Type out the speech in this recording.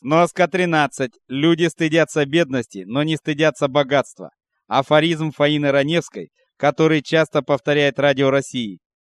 Сноска 13. Люди стыдятся бедности, но не стыдятся богатства. Афоризм Фаины Раневской, который часто повторяет Радио России.